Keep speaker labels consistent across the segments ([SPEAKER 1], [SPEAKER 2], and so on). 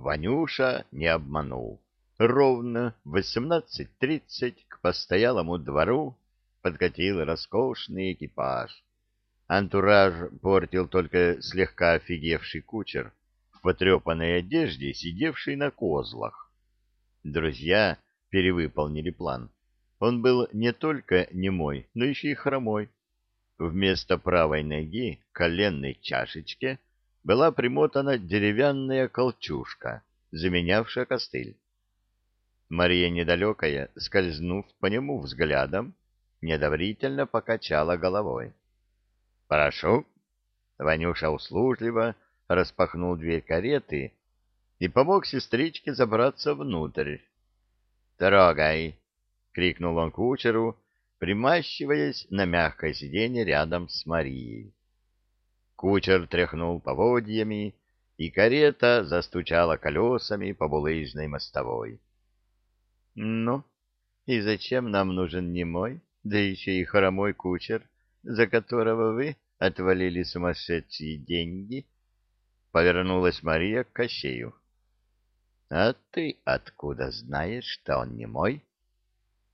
[SPEAKER 1] Ванюша не обманул. Ровно в 18.30 к постоялому двору подкатил роскошный экипаж. Антураж портил только слегка офигевший кучер в потрепанной одежде, сидевший на козлах. Друзья перевыполнили план. Он был не только немой, но еще и хромой. Вместо правой ноги к коленной чашечке была примотана деревянная колчушка, заменявшая костыль. Мария недалекая, скользнув по нему взглядом, недоврительно покачала головой. — Прошу. Ванюша услужливо распахнул дверь кареты и помог сестричке забраться внутрь. — Трогай! — крикнул он кучеру, примащиваясь на мягкое сиденье рядом с Марией. Кучер тряхнул поводьями, и карета застучала колесами по булыжной мостовой. — Ну, и зачем нам нужен немой, да еще и хромой кучер, за которого вы отвалили сумасшедшие деньги? Повернулась Мария к Кощею. — А ты откуда знаешь, что он не мой?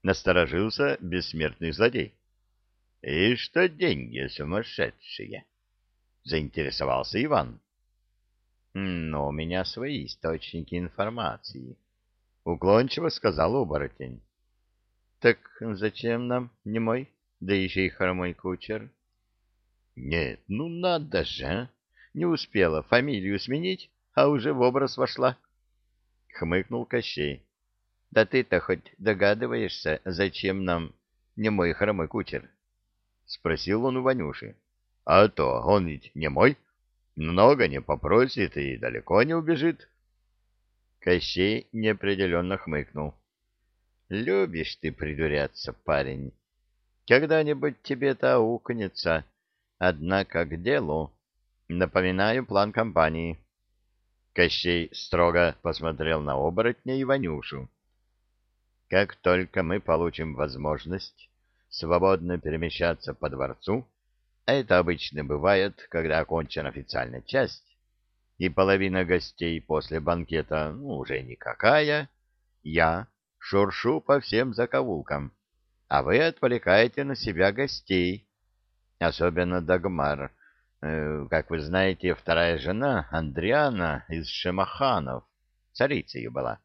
[SPEAKER 1] Насторожился бессмертный злодей. — И что деньги сумасшедшие? — заинтересовался Иван. — Но у меня свои источники информации, — уклончиво сказал оборотень. — Так зачем нам не мой, да еще и хромой кучер? — Нет, ну надо же, а! Не успела фамилию сменить, а уже в образ вошла. Хмыкнул Кощей. — Да ты-то хоть догадываешься, зачем нам не мой хромой кучер? — спросил он у Ванюши. — А то, он ведь не мой. Много не попросит и далеко не убежит. Кощей неопределенно хмыкнул. — Любишь ты придуряться, парень. Когда-нибудь тебе-то аукнется, однако к делу. Напоминаю план компании. Кощей строго посмотрел на оборотня и Ванюшу. Как только мы получим возможность свободно перемещаться по дворцу, это обычно бывает, когда окончена официальная часть, и половина гостей после банкета ну, уже никакая, я шуршу по всем закоулкам, а вы отвлекаете на себя гостей, особенно Дагмар, Э, как вы знаете, вторая жена Андриана из Шемаханов, царица ее была.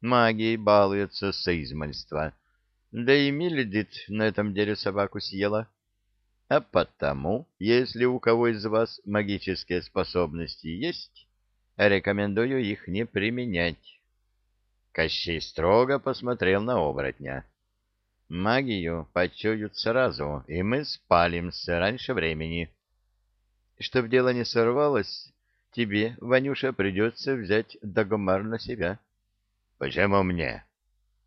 [SPEAKER 1] Магией балуется с измальства, да и Миледит на этом деле собаку съела. А потому, если у кого из вас магические способности есть, рекомендую их не применять. Кощей строго посмотрел на оборотня. Магию почуют сразу, и мы спалимся раньше времени. Чтоб дело не сорвалось, тебе, Ванюша, придется взять Дагомар на себя. — Почему мне?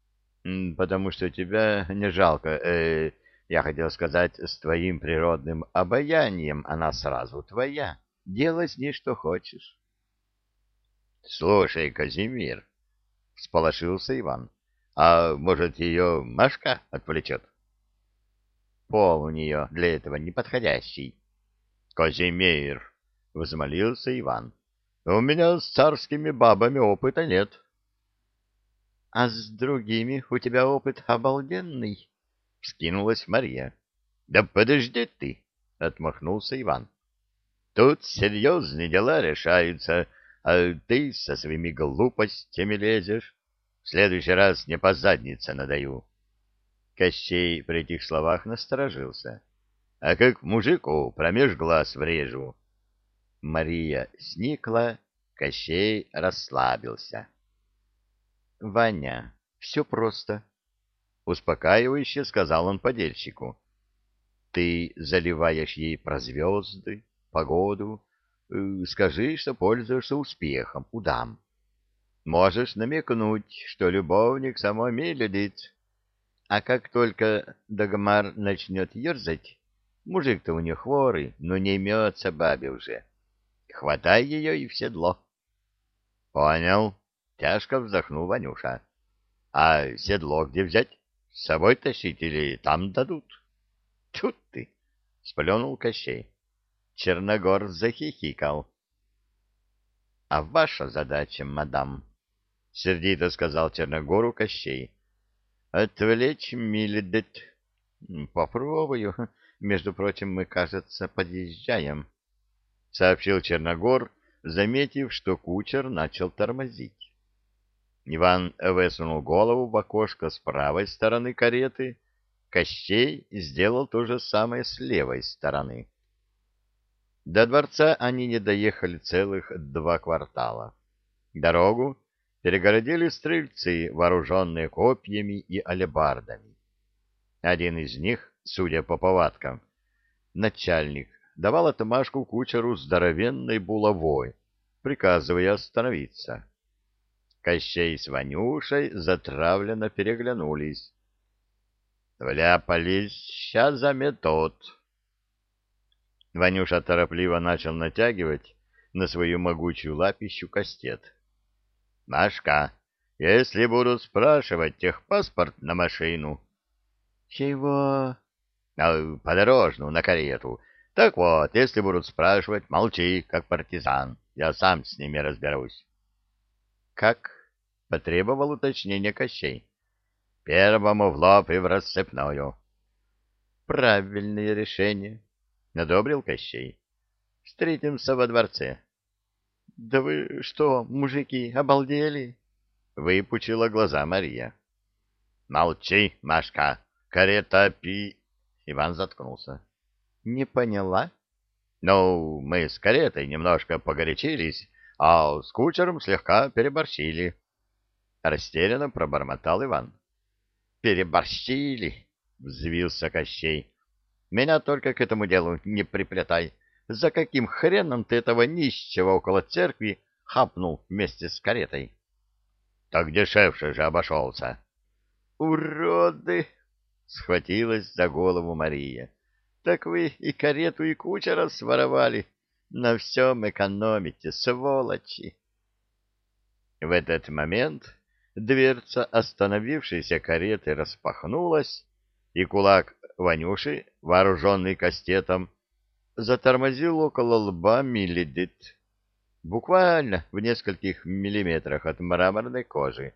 [SPEAKER 1] — Потому что тебя не жалко. Э, я хотел сказать, с твоим природным обаянием она сразу твоя. Делай с ней что хочешь. — Слушай, Казимир, — всполошился Иван, — а может, ее Машка отвлечет? — Пол у нее для этого неподходящий. Казимир, — возмолился Иван, — у меня с царскими бабами опыта нет. — А с другими у тебя опыт обалденный, — вскинулась Мария. — Да подожди ты, — отмахнулся Иван. — Тут серьезные дела решаются, а ты со своими глупостями лезешь. В следующий раз не по заднице надаю. Кощей при этих словах насторожился. — а как мужику промеж глаз врежу. Мария сникла, Кощей расслабился. — Ваня, все просто, — успокаивающе сказал он подельщику. — Ты заливаешь ей про звезды, погоду, э, скажи, что пользуешься успехом у дам. Можешь намекнуть, что любовник самой Меледит. А как только Дагмар начнет ерзать, Мужик-то у нее хворый, но не имется бабе уже. Хватай ее и в седло. — Понял. Тяжко вздохнул Ванюша. — А седло где взять? С собой тащить или там дадут? — Тут ты! — сплюнул Кощей. Черногор захихикал. — А ваша задача, мадам, — сердито сказал Черногору Кощей, — отвлечь Миледет. Попробую. Между прочим, мы, кажется, подъезжаем, — сообщил Черногор, заметив, что кучер начал тормозить. Иван высунул голову в окошко с правой стороны кареты, Кощей сделал то же самое с левой стороны. До дворца они не доехали целых два квартала. Дорогу перегородили стрельцы, вооруженные копьями и алебардами. Один из них, судя по повадкам, начальник, давал отмашку кучеру здоровенной булавой, приказывая остановиться. Кощей с Ванюшей затравленно переглянулись. «Вляпались, сейчас заметут», Ванюша торопливо начал натягивать на свою могучую лапищу кастет. — Машка, если будут спрашивать техпаспорт на машину... — Чего? — Подорожную, на карету. Так вот, если будут спрашивать, молчи, как партизан. Я сам с ними разберусь. — Как? — потребовал уточнения Кощей. — Первому в лоб и в рассыпную. — Правильное решение, — одобрил Кощей. — Встретимся во дворце. — Да вы что, мужики, обалдели? — выпучила глаза Мария. — Молчи, Машка, карета пи... Иван заткнулся. — Не поняла? — Ну, мы с каретой немножко погорячились, а с кучером слегка переборщили. Растерянно пробормотал Иван. — Переборщили, — взвился Кощей. Меня только к этому делу не приплетай. За каким хреном ты этого нищего около церкви хапнул вместе с каретой? — Так дешевше же обошелся. — Уроды! — схватилась за голову Мария. — Так вы и карету, и кучера своровали. На всем экономите, сволочи! В этот момент дверца остановившейся кареты распахнулась, и кулак Ванюши, вооруженный кастетом, затормозил около лба Миледит, буквально в нескольких миллиметрах от мраморной кожи.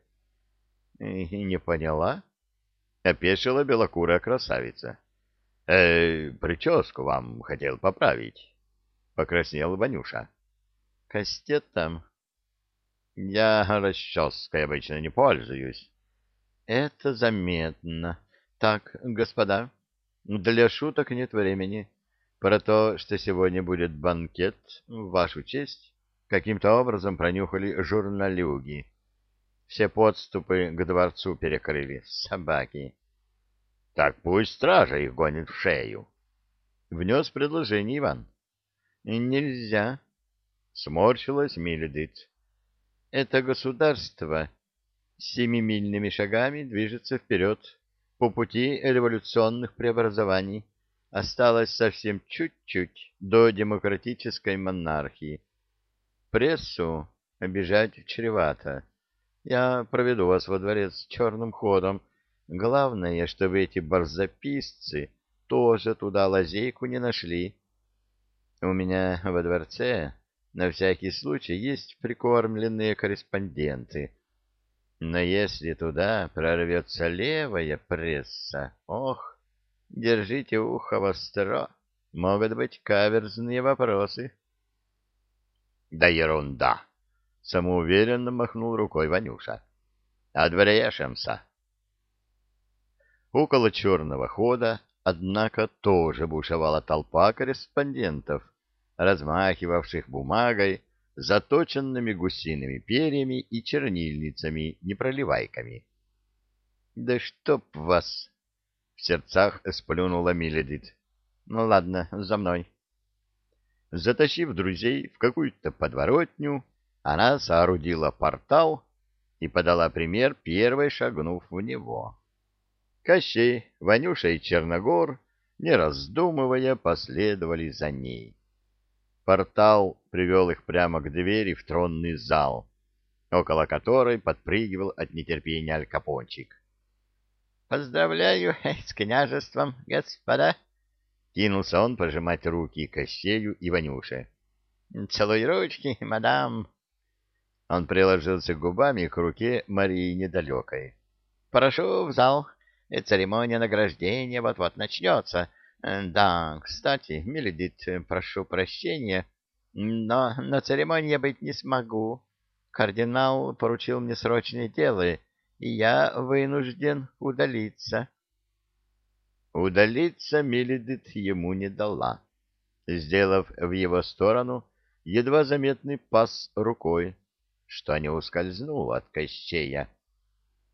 [SPEAKER 1] — не поняла? — опешила белокурая красавица. «Э, — Прическу вам хотел поправить, — покраснел Ванюша. — Кастетом? — Я расческой обычно не пользуюсь. — Это заметно. Так, господа, для шуток нет времени. Про то, что сегодня будет банкет, в вашу честь, каким-то образом пронюхали журналюги. Все подступы к дворцу перекрыли собаки. Так пусть стража их гонит в шею. Внес предложение Иван. Нельзя. Сморщилась Миледит. Это государство семимильными шагами движется вперед по пути революционных преобразований осталось совсем чуть-чуть до демократической монархии. Прессу обижать чревато. Я проведу вас во дворец черным ходом. Главное, чтобы эти барзаписцы тоже туда лазейку не нашли. У меня во дворце на всякий случай есть прикормленные корреспонденты — но если туда прорвется левая пресса, ох, держите ухо востро, могут быть каверзные вопросы. — Да ерунда! — самоуверенно махнул рукой Ванюша. — Отбрешемся. Около черного хода, однако, тоже бушевала толпа корреспондентов, размахивавших бумагой заточенными гусиными перьями и чернильницами-непроливайками. — Да чтоб вас! — в сердцах сплюнула Миледит. — Ну ладно, за мной. Затащив друзей в какую-то подворотню, она соорудила портал и подала пример, первой шагнув в него. Кощей, Ванюша и Черногор, не раздумывая, последовали за ней. Портал привел их прямо к двери в тронный зал, около которой подпрыгивал от нетерпения Алькапончик. «Поздравляю с княжеством, господа!» Кинулся он пожимать руки Кощею и Ванюше. «Целуй ручки, мадам!» Он приложился губами к руке Марии Недалекой. — Прошу в зал. Церемония награждения вот-вот начнется. Да, кстати, Меледит, прошу прощения, но на церемонии быть не смогу. Кардинал поручил мне срочное дело, и я вынужден удалиться. Удалиться Меледит ему не дала, сделав в его сторону едва заметный пас рукой, что не ускользнуло от Кощея.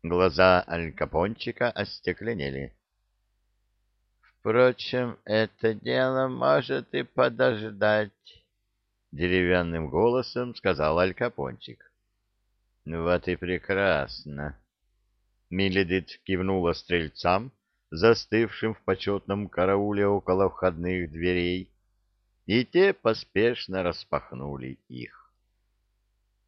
[SPEAKER 1] Глаза Алькапончика остекленели. Впрочем, это дело может и подождать, — деревянным голосом сказал Алькапончик. — Вот и прекрасно. Миледит кивнула стрельцам, застывшим в почетном карауле около входных дверей, и те поспешно распахнули их.